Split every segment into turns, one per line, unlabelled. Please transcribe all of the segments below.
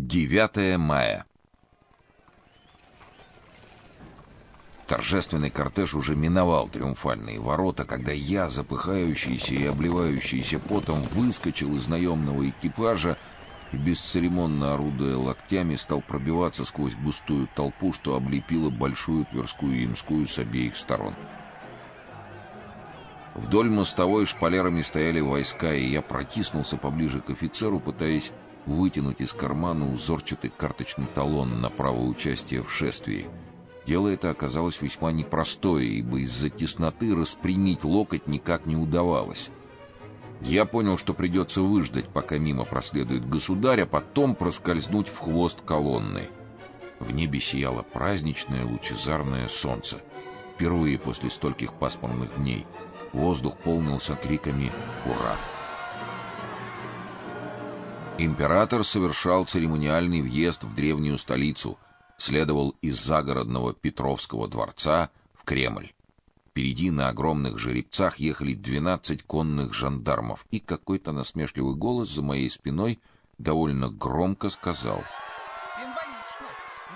9 мая. Торжественный кортеж уже миновал триумфальные ворота, когда я, запыхающийся и обливающийся потом, выскочил из наемного экипажа и бесцеремонно орудуя локтями стал пробиваться сквозь густую толпу, что облепила большую Тверскую и Имскую с обеих сторон. Вдоль мостовой шпалерами стояли войска, и я протиснулся поближе к офицеру, пытаясь вытянуть из кармана узорчатый карточный талон на право участия в шествии. Дело это оказалось весьма непростое, ибо из-за тесноты распрямить локоть никак не удавалось. Я понял, что придется выждать, пока мимо проследует государь, а потом проскользнуть в хвост колонны. В небе сияло праздничное лучезарное солнце. Впервые после стольких пасмурных дней воздух полнился криками «Ура!». Император совершал церемониальный въезд в древнюю столицу, следовал из загородного Петровского дворца в Кремль. Впереди на огромных жеребцах ехали двенадцать конных жандармов, и какой-то насмешливый голос за моей спиной довольно громко сказал:
Символично,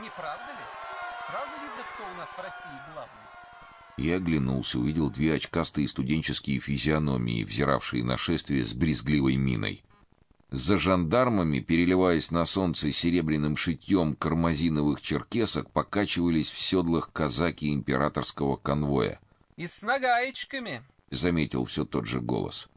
не правда ли? Сразу видно, кто у нас в России главный.
Я оглянулся, увидел две очкастые студенческие физиономии, взиравшие на шествие с брезгливой миной. За жандармами, переливаясь на солнце серебряным шитьем кармазиновых черкесок, покачивались в седлах казаки императорского конвоя.
И с нагаечками,
заметил все тот же голос.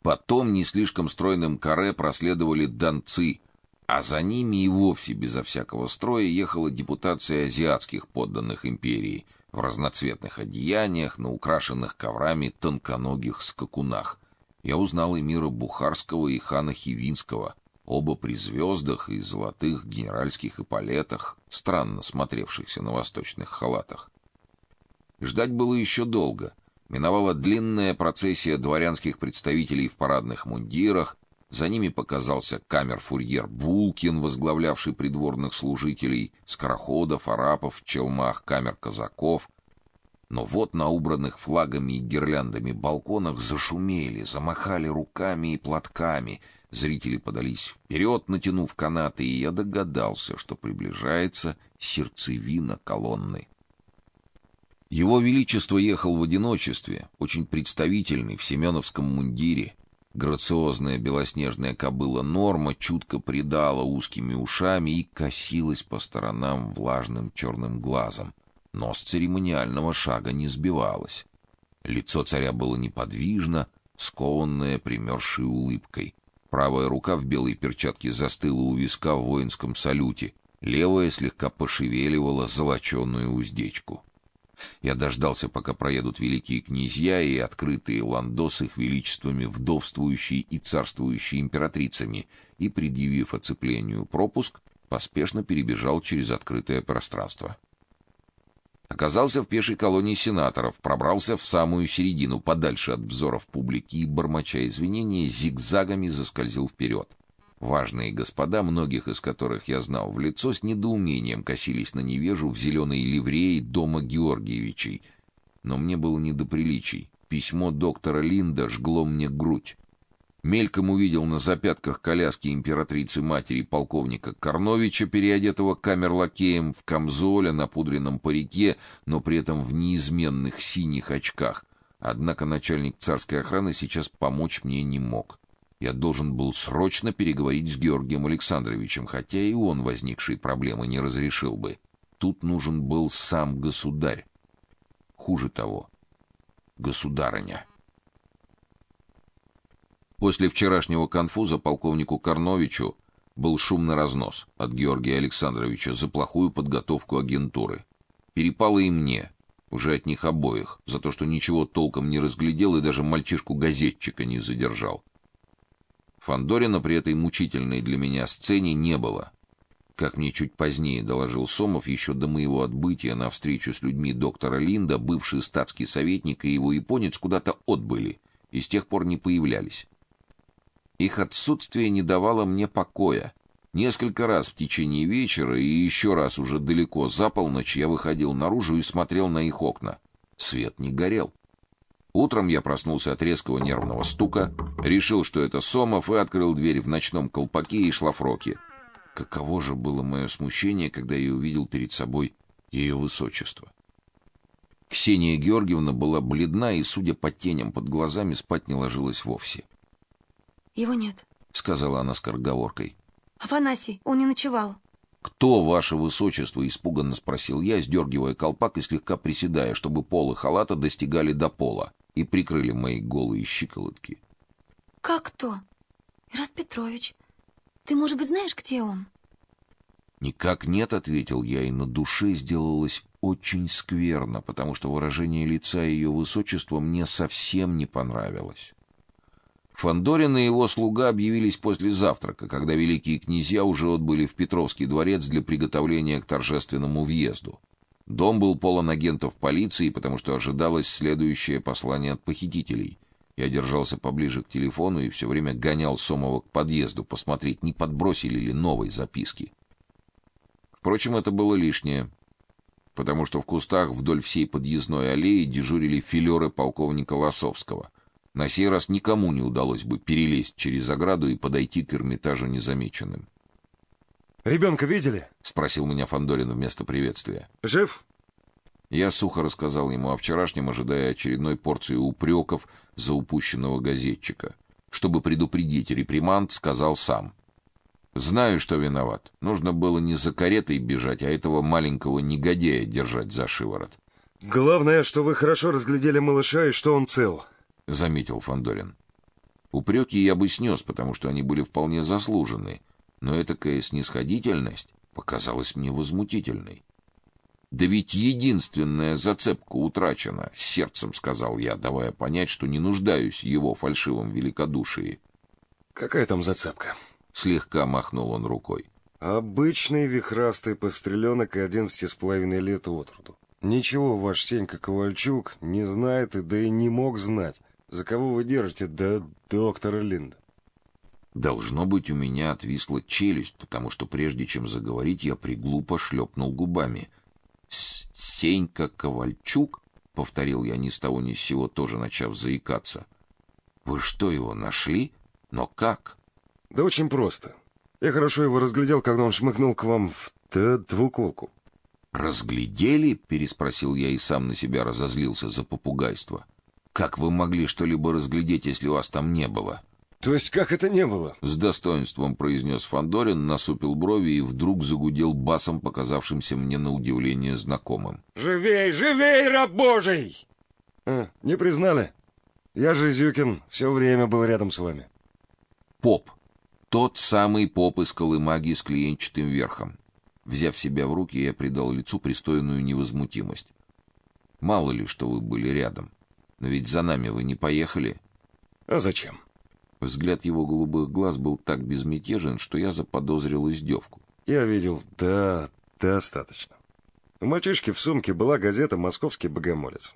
Потом не слишком стройным каре проследовали донцы, а за ними и вовсе безо всякого строя ехала депутация азиатских подданных империи в разноцветных одеяниях, на украшенных коврами тонконогих скакунах я узнал и мира Бухарского и хана Хивинского, оба при звездах и золотых генеральских эполетах, странно смотревшихся на восточных халатах. Ждать было еще долго. Миновала длинная процессия дворянских представителей в парадных мундирах, за ними показался камер-фурьер Булкин, возглавлявший придворных служителей, скороходов, арапов в челмах, камер казаков, но вот на убранных флагами и гирляндами балконах зашумели, замахали руками и платками. Зрители подались вперед, натянув канаты, и я догадался, что приближается сердцевина колонны. Его величество ехал в одиночестве, очень представительный в семеновском мундире. Грациозная белоснежная кобыла Норма чутко придала узкими ушами и косилась по сторонам влажным черным глазом но с церемониального шага не сбивалась. Лицо царя было неподвижно, скованное примерзшей улыбкой. Правая рука в белой перчатке застыла у виска в воинском салюте, левая слегка пошевеливала золоченую уздечку. Я дождался, пока проедут великие князья и открытые ландо с их величествами вдовствующей и царствующей императрицами, и, предъявив оцеплению пропуск, поспешно перебежал через открытое пространство. Оказался в пешей колонии сенаторов, пробрался в самую середину, подальше от взоров публики и, бормоча извинения, зигзагами заскользил вперед. Важные господа, многих из которых я знал в лицо, с недоумением косились на невежу в зеленой ливреи дома Георгиевичей. Но мне было не до приличий. Письмо доктора Линда жгло мне грудь. Мельком увидел на запятках коляски императрицы-матери полковника Корновича, переодетого камерлакеем в камзоле, на пудренном парике, но при этом в неизменных синих очках. Однако начальник царской охраны сейчас помочь мне не мог. Я должен был срочно переговорить с Георгием Александровичем, хотя и он возникшие проблемы не разрешил бы. Тут нужен был сам государь. Хуже того, государыня. После вчерашнего конфуза полковнику Карновичу был шумный разнос от Георгия Александровича за плохую подготовку агентуры. Перепало и мне, уже от них обоих, за то, что ничего толком не разглядел и даже мальчишку-газетчика не задержал. Фандорина при этой мучительной для меня сцене не было. Как мне чуть позднее доложил Сомов, еще до моего отбытия на встречу с людьми доктора Линда, бывший статский советник и его японец куда-то отбыли и с тех пор не появлялись. Их отсутствие не давало мне покоя. Несколько раз в течение вечера и еще раз уже далеко за полночь я выходил наружу и смотрел на их окна. Свет не горел. Утром я проснулся от резкого нервного стука, решил, что это Сомов, и открыл дверь в ночном колпаке и шлафроке. Каково же было мое смущение, когда я увидел перед собой ее высочество. Ксения Георгиевна была бледна и, судя по теням под глазами, спать не ложилась вовсе.
Его нет,
сказала она скороговоркой.
Афанасий, он не ночевал.
Кто, ваше высочество, испуганно спросил я, сдергивая колпак и слегка приседая, чтобы полы халата достигали до пола и прикрыли мои голые щиколотки.
Как кто? Ираст Петрович. Ты, может быть, знаешь, где он?
Никак нет, ответил я, и на душе сделалось очень скверно, потому что выражение лица ее высочества мне совсем не понравилось. Фандорин и его слуга объявились после завтрака, когда великие князья уже отбыли в Петровский дворец для приготовления к торжественному въезду. Дом был полон агентов полиции, потому что ожидалось следующее послание от похитителей. Я держался поближе к телефону и все время гонял Сомова к подъезду, посмотреть, не подбросили ли новые записки. Впрочем, это было лишнее, потому что в кустах вдоль всей подъездной аллеи дежурили филеры полковника Лосовского. На сей раз никому не удалось бы перелезть через ограду и подойти к Эрмитажу незамеченным.
Ребенка видели?
спросил меня Фандорин вместо приветствия.
Жив?
Я сухо рассказал ему о вчерашнем, ожидая очередной порции упреков за упущенного газетчика. Чтобы предупредить реприманд, сказал сам: Знаю, что виноват. Нужно было не за каретой бежать, а этого маленького негодяя держать за шиворот.
Главное, что вы хорошо разглядели малыша и что он цел,
заметил Фандорин. Упреки я бы снес, потому что они были вполне заслужены, но этакая снисходительность показалась мне возмутительной. Да ведь единственная зацепка утрачена, сердцем сказал я, давая понять, что не нуждаюсь в его фальшивом великодушии.
Какая там зацепка?
Слегка махнул он рукой.
Обычный вихрастый постреленок и одиннадцати с половиной лет от роду. Ничего ваш Сенька Ковальчук не знает и да и не мог знать. За кого вы держите, да доктора Линда?
Должно быть, у меня отвисла челюсть, потому что прежде чем заговорить, я приглупо шлепнул губами. Сенька Ковальчук, повторил я ни с того ни с сего, тоже начав заикаться. Вы что его нашли? Но как?
Да очень просто. Я хорошо его разглядел, когда он шмыгнул к вам в двуколку.
Разглядели? переспросил я и сам на себя разозлился за попугайство. Как вы могли что-либо разглядеть, если вас там не было?
То есть как это не было?
С достоинством произнес Фандорин, насупил брови и вдруг загудел басом, показавшимся мне на удивление знакомым.
Живей, живей, раб Божий! А, не признали? Я же Зюкин, все время был рядом с вами.
Поп. Тот самый поп из колымаги с клиенчатым верхом. Взяв себя в руки, я придал лицу пристойную невозмутимость. Мало ли, что вы были рядом. Но ведь за нами вы не поехали.
А зачем?
Взгляд его голубых глаз был так безмятежен, что я заподозрил издевку.
Я видел, да, достаточно. У мальчишки в сумке была газета «Московский богомолец».